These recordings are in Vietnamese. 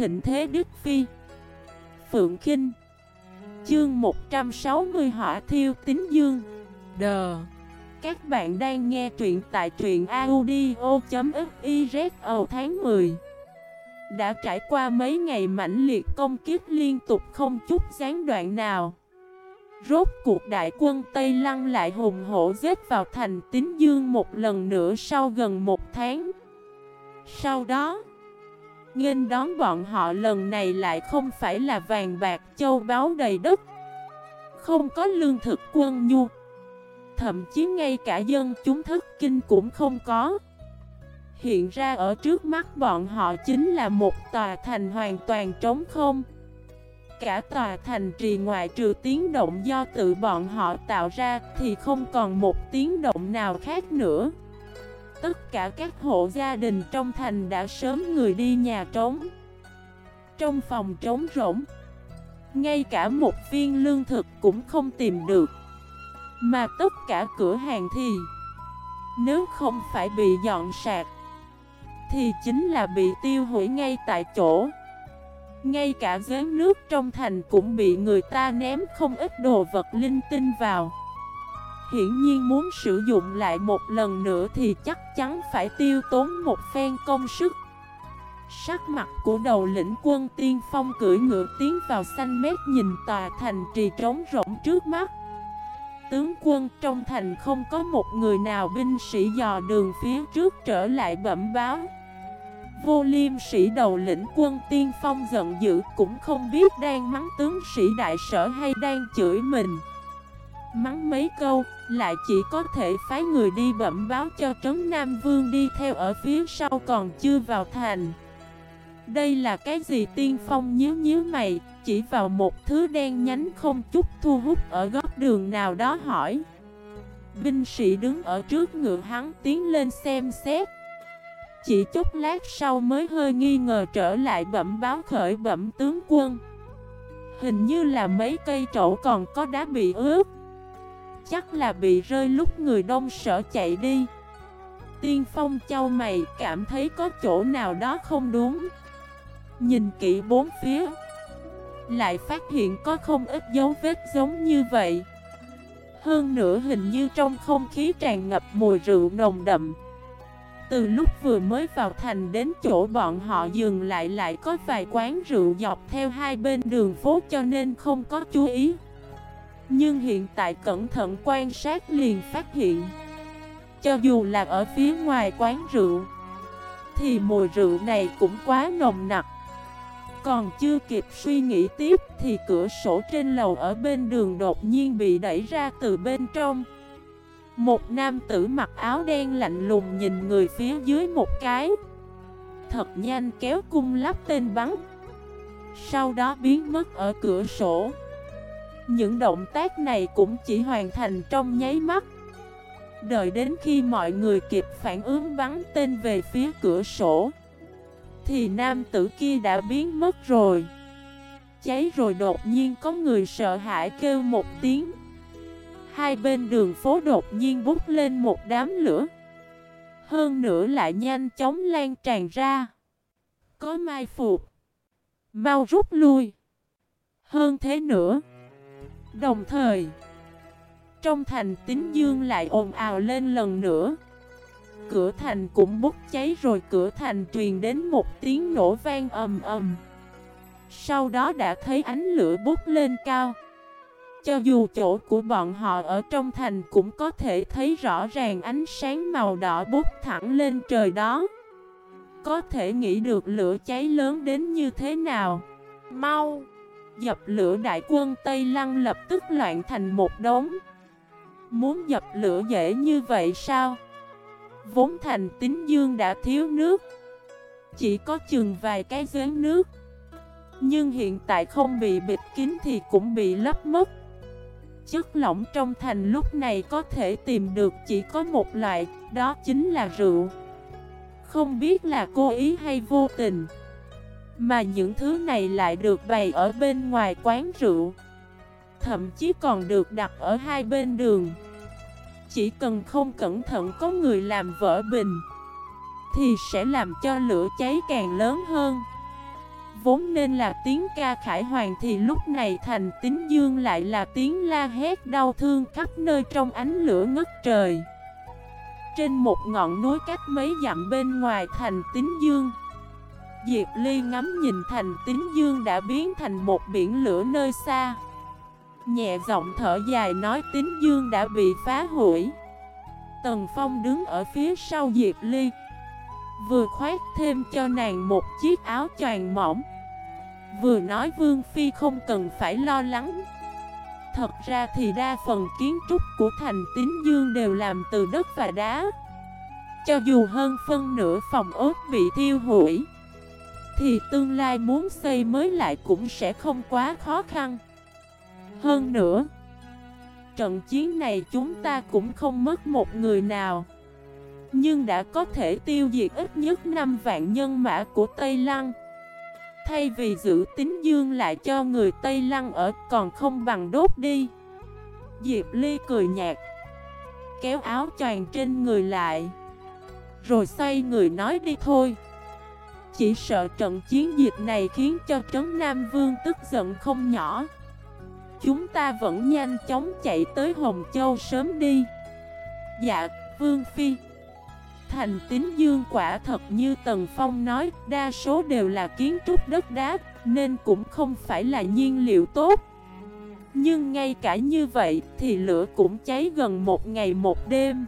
thịnh thế Đức Phi. Phượng Kinh. Chương 160 Hỏa Thiêu Tín Dương. Đờ Các bạn đang nghe truyện tại truyện audio.xyz ở tháng 10 Đã trải qua mấy ngày mãnh liệt công kiếp liên tục không chút gián đoạn nào. Rốt cuộc đại quân Tây Lăng lại hùng hổ dết vào thành Tín Dương một lần nữa sau gần một tháng. Sau đó Nghênh đón bọn họ lần này lại không phải là vàng bạc châu báu đầy đất. Không có lương thực quân nhu. Thậm chí ngay cả dân chúng thức kinh cũng không có. Hiện ra ở trước mắt bọn họ chính là một tòa thành hoàn toàn trống không. Cả tòa thành trì ngoại trừ tiếng động do tự bọn họ tạo ra thì không còn một tiếng động nào khác nữa. Tất cả các hộ gia đình trong thành đã sớm người đi nhà trống. Trong phòng trống rỗng, Ngay cả một viên lương thực cũng không tìm được. Mà tất cả cửa hàng thì, Nếu không phải bị dọn sạc Thì chính là bị tiêu hủy ngay tại chỗ. Ngay cả giếng nước trong thành cũng bị người ta ném không ít đồ vật linh tinh vào hiển nhiên muốn sử dụng lại một lần nữa thì chắc chắn phải tiêu tốn một phen công sức. Sắc mặt của đầu lĩnh quân tiên phong cưỡi ngựa tiến vào xanh mét nhìn tòa thành trì trống rỗng trước mắt. Tướng quân, trong thành không có một người nào binh sĩ dò đường phía trước trở lại bẩm báo. Vô liêm sĩ đầu lĩnh quân tiên phong giận dữ cũng không biết đang mắng tướng sĩ đại sở hay đang chửi mình. Mắng mấy câu, lại chỉ có thể phái người đi bẩm báo cho Trấn Nam Vương đi theo ở phía sau còn chưa vào thành. Đây là cái gì tiên phong nhíu nhíu mày, chỉ vào một thứ đen nhánh không chút thu hút ở góc đường nào đó hỏi. Binh sĩ đứng ở trước ngựa hắn tiến lên xem xét. Chỉ chút lát sau mới hơi nghi ngờ trở lại bẩm báo khởi bẩm tướng quân. Hình như là mấy cây trổ còn có đá bị ướt chắc là bị rơi lúc người đông sở chạy đi. Tiên phong châu mày, cảm thấy có chỗ nào đó không đúng. Nhìn kỹ bốn phía, Lại phát hiện có không ít dấu vết giống như vậy. Hơn nữa hình như trong không khí tràn ngập mùi rượu nồng đậm. Từ lúc vừa mới vào thành đến chỗ bọn họ dừng lại lại có vài quán rượu dọc theo hai bên đường phố cho nên không có chú ý nhưng hiện tại cẩn thận quan sát liền phát hiện, Cho dù là ở phía ngoài quán rượu, Thì mùi rượu này cũng quá nồng nặc. Còn chưa kịp suy nghĩ tiếp Thì cửa sổ trên lầu ở bên đường đột nhiên bị đẩy ra từ bên trong. Một nam tử mặc áo đen lạnh lùng nhìn người phía dưới một cái, Thật nhanh kéo cung lắp tên bắn. Sau đó biến mất ở cửa sổ những động tác này cũng chỉ hoàn thành trong nháy mắt. Đợi đến khi mọi người kịp phản ứng bắn tên về phía cửa sổ, Thì nam tử kia đã biến mất rồi. Cháy rồi đột nhiên có người sợ hãi kêu một tiếng. Hai bên đường phố đột nhiên bút lên một đám lửa. Hơn nữa lại nhanh chóng lan tràn ra. Có mai phục. Mau rút lui. Hơn thế nữa Đồng thời, trong thành tín dương lại ồn ào lên lần nữa. Cửa thành cũng bốc cháy rồi cửa thành truyền đến một tiếng nổ vang ầm ầm. Sau đó đã thấy ánh lửa bốc lên cao. Cho dù chỗ của bọn họ ở trong thành cũng có thể thấy rõ ràng ánh sáng màu đỏ bốc thẳng lên trời đó. Có thể nghĩ được lửa cháy lớn đến như thế nào. Mau! Dập lửa đại quân Tây Lăng lập tức loạn thành một đống. Muốn dập lửa dễ như vậy sao? Vốn thành tín dương đã thiếu nước. Chỉ có chừng vài cái giếng nước. Nhưng hiện tại không bị bịt kín thì cũng bị lấp mất. Chất lỏng trong thành lúc này có thể tìm được chỉ có một loại, Đó chính là rượu. Không biết là cố ý hay vô tình mà những thứ này lại được bày ở bên ngoài quán rượu. Thậm chí còn được đặt ở hai bên đường. Chỉ cần không cẩn thận có người làm vỡ bình, Thì sẽ làm cho lửa cháy càng lớn hơn. Vốn nên là tiếng ca khải hoàng thì lúc này thành tín dương lại là tiếng la hét đau thương khắp nơi trong ánh lửa ngất trời. Trên một ngọn núi cách mấy dặm bên ngoài thành tín dương Diệp Ly ngắm nhìn thành tín dương đã biến thành một biển lửa nơi xa. Nhẹ giọng thở dài nói tín dương đã bị phá hủy. Tần Phong đứng ở phía sau Diệp Ly, Vừa khoét thêm cho nàng một chiếc áo choàng mỏng Vừa nói Vương Phi không cần phải lo lắng. Thật ra thì đa phần kiến trúc của thành tín dương đều làm từ đất và đá. Cho dù hơn phân nửa phòng ốt bị thiêu hủy thì tương lai muốn xây mới lại cũng sẽ không quá khó khăn. Hơn nữa, Trận chiến này chúng ta cũng không mất một người nào. Nhưng đã có thể tiêu diệt ít nhất 5 vạn nhân mã của Tây Lăng. Thay vì giữ tính dương lại cho người Tây Lăng ở, còn không bằng đốt đi. Diệp Ly cười nhạt, Kéo áo choàng trên người lại, Rồi xoay người nói đi thôi. Chỉ sợ trận chiến dịch này khiến cho Trấn Nam Vương tức giận không nhỏ Chúng ta vẫn nhanh chóng chạy tới Hồng Châu sớm đi Dạ, Vương Phi Thành tín dương quả thật như Tần Phong nói, đa số đều là kiến trúc đất đá, nên cũng không phải là nhiên liệu tốt. Nhưng ngay cả như vậy thì lửa cũng cháy gần một ngày một đêm.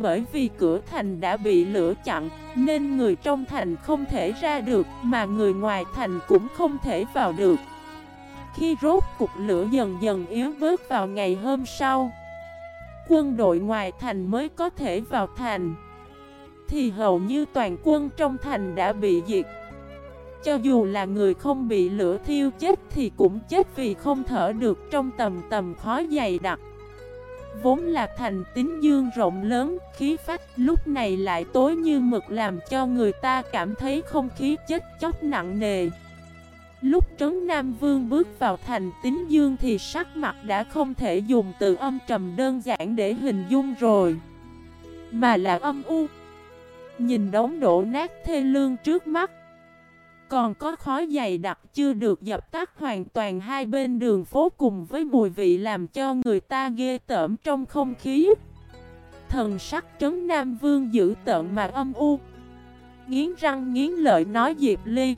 Bởi vì cửa thành đã bị lửa chặn, nên người trong thành không thể ra được, mà người ngoài thành cũng không thể vào được. Khi rốt cục lửa dần dần yếu bớt vào ngày hôm sau, quân đội ngoài thành mới có thể vào thành thì hầu như toàn quân trong thành đã bị diệt. Cho dù là người không bị lửa thiêu chết thì cũng chết vì không thở được trong tầm tầm khói dày đặc. Vốn là thành tín dương rộng lớn, khí phách lúc này lại tối như mực làm cho người ta cảm thấy không khí chết chóc nặng nề. Lúc Trấn Nam Vương bước vào thành tín dương thì sắc mặt đã không thể dùng từ âm trầm đơn giản để hình dung rồi Mà là âm u Nhìn đống đổ nát thê lương trước mắt còn có khói dày đặc chưa được dập tắt hoàn toàn hai bên đường phố cùng với mùi vị làm cho người ta ghê tởm trong không khí. Thần sắc trấn Nam Vương giữ tợn mà âm u. Nghiến răng nghiến lợi nói Diệp Ly.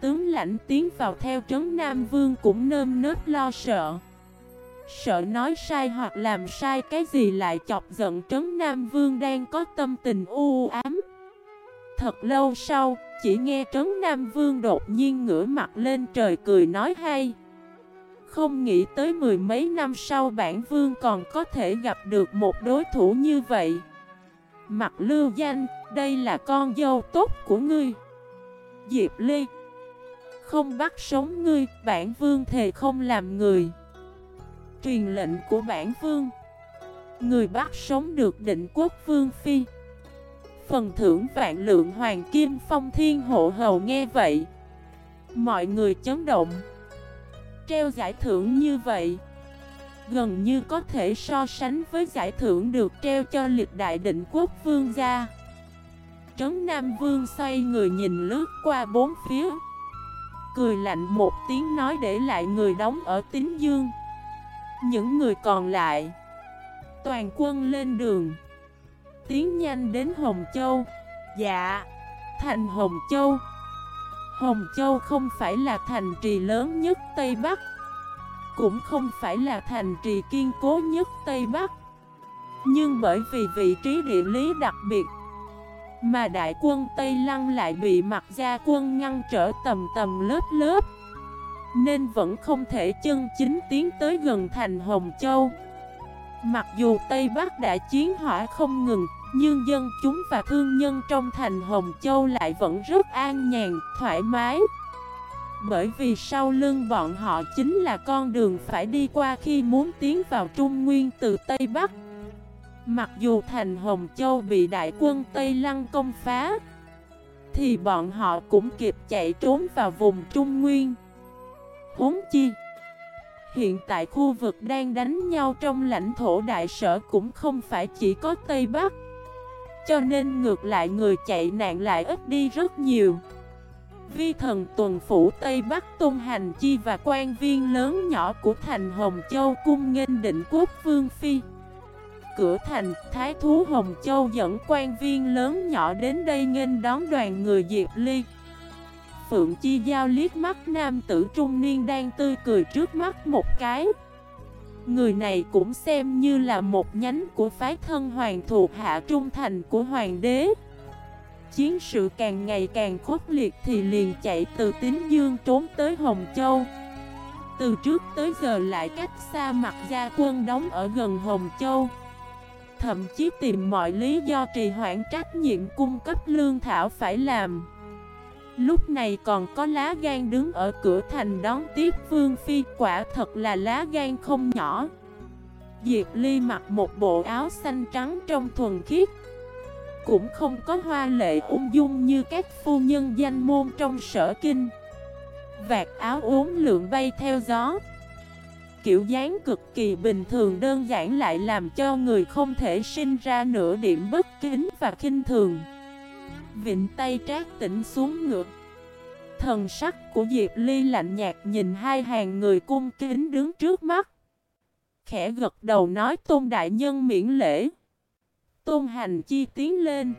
Tướng lãnh tiến vào theo trấn Nam Vương cũng nơm nớp lo sợ. Sợ nói sai hoặc làm sai cái gì lại chọc giận Trấn Nam Vương đang có tâm tình u ám. Thật lâu sau, chỉ nghe Trấn Nam Vương đột nhiên ngửa mặt lên trời cười nói hay. Không nghĩ tới mười mấy năm sau bản vương còn có thể gặp được một đối thủ như vậy. Mặt lưu danh, đây là con dâu tốt của ngươi. Diệp Ly Không bắt sống ngươi, bản vương thề không làm người. Truyền lệnh của bản vương Người bắt sống được định quốc vương phi. Phần thưởng vạn lượng hoàng kim phong thiên hộ hầu nghe vậy. Mọi người chấn động. Treo giải thưởng như vậy, Gần như có thể so sánh với giải thưởng được treo cho liệt đại định quốc vương gia. Trấn Nam Vương xoay người nhìn lướt qua bốn phía, Cười lạnh một tiếng nói để lại người đóng ở tín dương. Những người còn lại, Toàn quân lên đường. Tiến nhanh đến Hồng Châu. Dạ Thành Hồng Châu. Hồng Châu không phải là thành trì lớn nhất Tây Bắc, Cũng không phải là thành trì kiên cố nhất Tây Bắc. Nhưng bởi vì vị trí địa lý đặc biệt Mà đại quân Tây Lăng lại bị mặt gia quân ngăn trở tầm tầm lớp lớp, nên vẫn không thể chân chính tiến tới gần thành Hồng Châu. Mặc dù Tây Bắc đã chiến hỏa không ngừng nhưng dân chúng và thương nhân trong thành Hồng Châu lại vẫn rất an nhàn, thoải mái. Bởi vì sau lưng bọn họ chính là con đường phải đi qua khi muốn tiến vào Trung Nguyên từ Tây Bắc. Mặc dù thành Hồng Châu bị đại quân Tây Lăng công phá Thì bọn họ cũng kịp chạy trốn vào vùng Trung Nguyên. Huống chi Hiện tại khu vực đang đánh nhau trong lãnh thổ đại sở cũng không phải chỉ có Tây Bắc. Cho nên ngược lại người chạy nạn lại ít đi rất nhiều. Vi thần tuần phủ Tây Bắc Tôn Hành Chi và quan viên lớn nhỏ của thành Hồng Châu cung nghênh định quốc vương phi. Cửa thành, Thái thú Hồng Châu dẫn quan viên lớn nhỏ đến đây nghênh đón đoàn người Diệp Ly. Phượng Chi Giao liếc mắt nam tử trung niên đang tươi cười trước mắt một cái. Người này cũng xem như là một nhánh của phái thân hoàng thuộc hạ trung thành của hoàng đế. Chiến sự càng ngày càng khốc liệt thì liền chạy từ Tín Dương trốn tới Hồng Châu. Từ trước tới giờ lại cách xa mặt gia quân đóng ở gần Hồng Châu. Thậm chí tìm mọi lý do trì hoãn trách nhiệm cung cấp lương thảo phải làm. Lúc này còn có lá gan đứng ở cửa thành đón tiếp Vương Phi, quả thật là lá gan không nhỏ. Diệp Ly mặc một bộ áo xanh trắng trong thuần khiết, Cũng không có hoa lệ ung dung như các phu nhân danh môn trong sở kinh. Vạt áo uống lượng bay theo gió, Kiểu dáng cực kỳ bình thường đơn giản lại làm cho người không thể sinh ra nửa điểm bất kính và khinh thường. Vịnh tay trác tỉnh xuống ngược. Thần sắc của Diệp Ly lạnh nhạt nhìn hai hàng người cung kính đứng trước mắt. Khẽ gật đầu nói tôn đại nhân miễn lễ. Tôn hành chi tiến lên.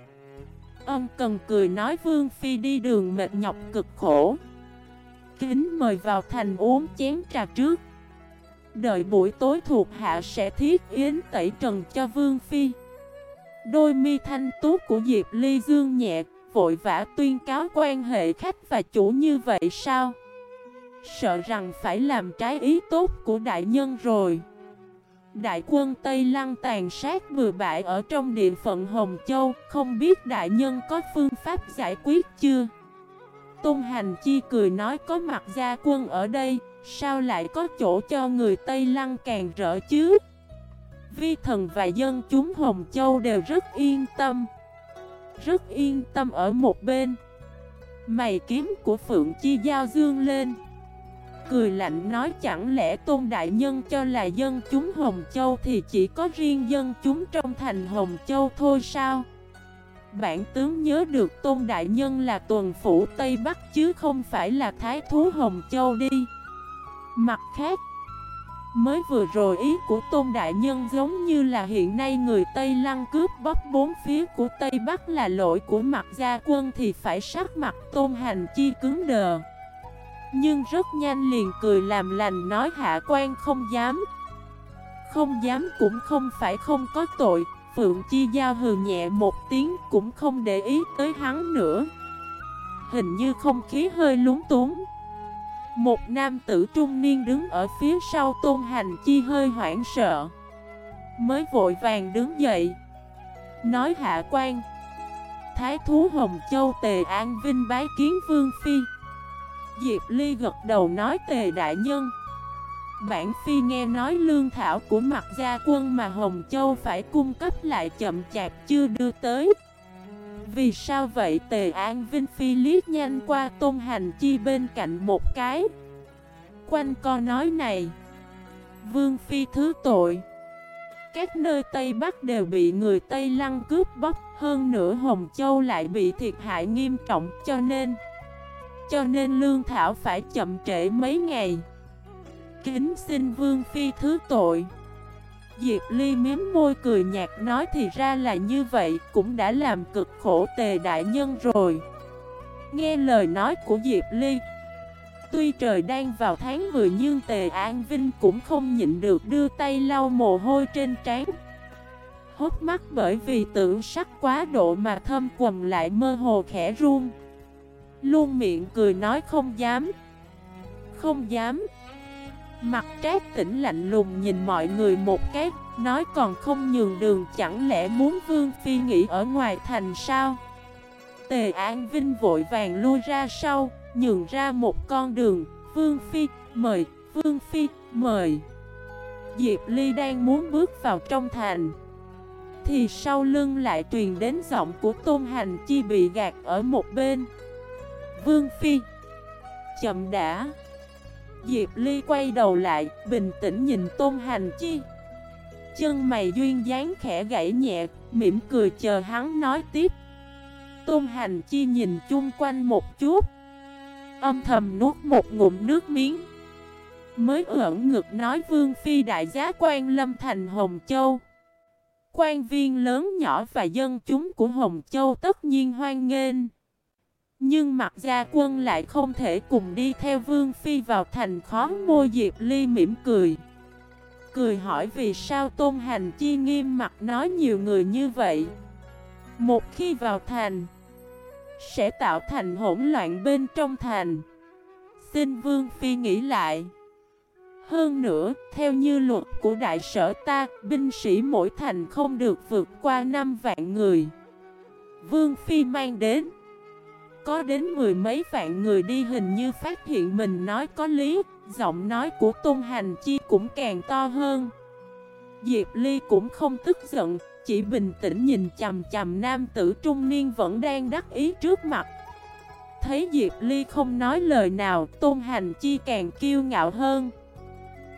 Ân cần cười nói Vương Phi đi đường mệt nhọc cực khổ. Kính mời vào thành uống chén trà trước. Đợi buổi tối thuộc hạ sẽ thiết yến tẩy trần cho Vương Phi. Đôi mi thanh tú của Diệp Ly Dương nhẹ, Vội vã tuyên cáo quan hệ khách và chủ như vậy sao? Sợ rằng phải làm trái ý tốt của đại nhân rồi. Đại quân Tây Lăng tàn sát bừa bãi ở trong địa phận Hồng Châu, Không biết đại nhân có phương pháp giải quyết chưa? Tôn Hành Chi cười nói có mặt gia quân ở đây, Sao lại có chỗ cho người Tây Lăng càng rỡ chứ? Vi thần và dân chúng Hồng Châu đều rất yên tâm. Rất yên tâm ở một bên. Mày kiếm của Phượng Chi Giao dương lên. Cười lạnh nói chẳng lẽ Tôn Đại Nhân cho là dân chúng Hồng Châu Thì chỉ có riêng dân chúng trong thành Hồng Châu thôi sao? Bản tướng nhớ được Tôn Đại Nhân là tuần phủ Tây Bắc Chứ không phải là Thái Thú Hồng Châu đi. Mặt khác Mới vừa rồi ý của Tôn Đại Nhân giống như là hiện nay người Tây Lăng cướp bóc bốn phía của Tây Bắc là lỗi của mặt gia quân thì phải sát mặt Tôn Hành Chi cứng đờ. Nhưng rất nhanh liền cười làm lành nói hạ quan không dám. Không dám cũng không phải không có tội, Phượng Chi Giao hừ nhẹ một tiếng cũng không để ý tới hắn nữa. Hình như không khí hơi lúng túng. Một nam tử trung niên đứng ở phía sau tôn hành chi hơi hoảng sợ. Mới vội vàng đứng dậy. Nói hạ quan. Thái thú Hồng Châu Tề An Vinh bái kiến Vương Phi. Diệp Ly gật đầu nói Tề Đại Nhân. Bản Phi nghe nói lương thảo của mặt gia quân mà Hồng Châu phải cung cấp lại chậm chạp chưa đưa tới vì sao vậy? Tề An Vinh Phi liếc nhanh qua Tôn Hành Chi bên cạnh một cái. Quanh co nói này, Vương Phi thứ tội. Các nơi Tây Bắc đều bị người Tây Lăng cướp bóc, Hơn nữa Hồng Châu lại bị thiệt hại nghiêm trọng, cho nên Cho nên Lương Thảo phải chậm trễ mấy ngày. Kính xin Vương Phi thứ tội. Diệp Ly miếm môi cười nhạt nói thì ra là như vậy, Cũng đã làm cực khổ tề đại nhân rồi. Nghe lời nói của Diệp Ly, Tuy trời đang vào tháng 10 nhưng tề An Vinh cũng không nhịn được đưa tay lau mồ hôi trên trán. Hốt mắt bởi vì tưởng sắc quá độ mà thâm quầm lại mơ hồ khẽ run. Luôn miệng cười nói không dám Không dám. Mặt trác tỉnh lạnh lùng nhìn mọi người một cái, Nói còn không nhường đường chẳng lẽ muốn Vương Phi nghỉ ở ngoài thành sao? Tề An Vinh vội vàng lui ra sau, Nhường ra một con đường, Vương Phi, mời, Vương Phi, mời. Diệp Ly đang muốn bước vào trong thành, Thì sau lưng lại truyền đến giọng của Tôn Hành Chi bị gạt ở một bên. Vương Phi, Chậm đã. Diệp Ly quay đầu lại, bình tĩnh nhìn Tôn Hành Chi. Chân mày duyên dáng khẽ gãy nhẹ, mỉm cười chờ hắn nói tiếp. Tôn Hành Chi nhìn chung quanh một chút. Âm thầm nuốt một ngụm nước miếng. Mới ẩn ngực nói Vương Phi đại giá quan lâm thành Hồng Châu. Quan viên lớn nhỏ và dân chúng của Hồng Châu tất nhiên hoan nghênh. Nhưng mặt gia quân lại không thể cùng đi theo Vương Phi vào thành khó môi Diệp Ly mỉm cười Cười hỏi vì sao Tôn Hành Chi nghiêm mặt nói nhiều người như vậy Một khi vào thành Sẽ tạo thành hỗn loạn bên trong thành Xin Vương Phi nghĩ lại hơn nữa, theo như luật của đại sở ta, binh sĩ mỗi thành không được vượt qua 5 vạn người. Vương Phi mang đến. Có đến mười mấy vạn người đi hình như phát hiện mình nói có lý, giọng nói của Tôn Hành Chi cũng càng to hơn. Diệp Ly cũng không tức giận, chỉ bình tĩnh nhìn chầm chầm nam tử trung niên vẫn đang đắc ý trước mặt. Thấy Diệp Ly không nói lời nào, Tôn Hành Chi càng kiêu ngạo hơn.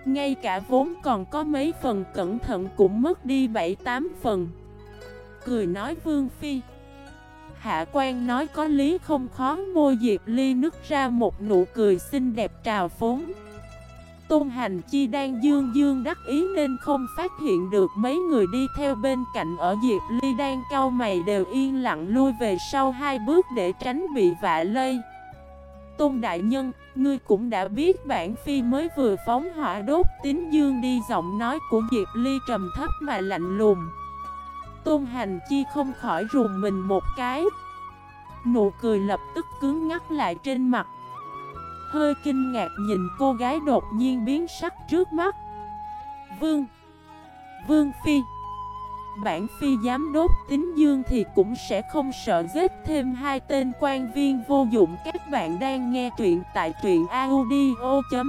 Ngay cả vốn còn có mấy phần cẩn thận cũng mất đi 7-8 phần Cười nói Vương Phi Hạ quan nói có lý không khó môi Diệp Ly nứt ra một nụ cười xinh đẹp trào phúng Tôn Hành Chi đang dương dương đắc ý nên không phát hiện được mấy người đi theo bên cạnh ở Diệp Ly đang cau mày đều yên lặng lui về sau hai bước để tránh bị vạ lây Tôn Đại Nhân, ngươi cũng đã biết bản phi mới vừa phóng hỏa đốt tín dương đi giọng nói của Diệp Ly trầm thấp mà lạnh lùng. Tôn Hành Chi không khỏi rùng mình một cái. Nụ cười lập tức cứng ngắt lại trên mặt. Hơi kinh ngạc nhìn cô gái đột nhiên biến sắc trước mắt. Vương Vương Phi, bản phi dám đốt tính dương thì cũng sẽ không sợ giết thêm hai tên quan viên vô dụng Các bạn đang nghe truyện tại truyện audio.fif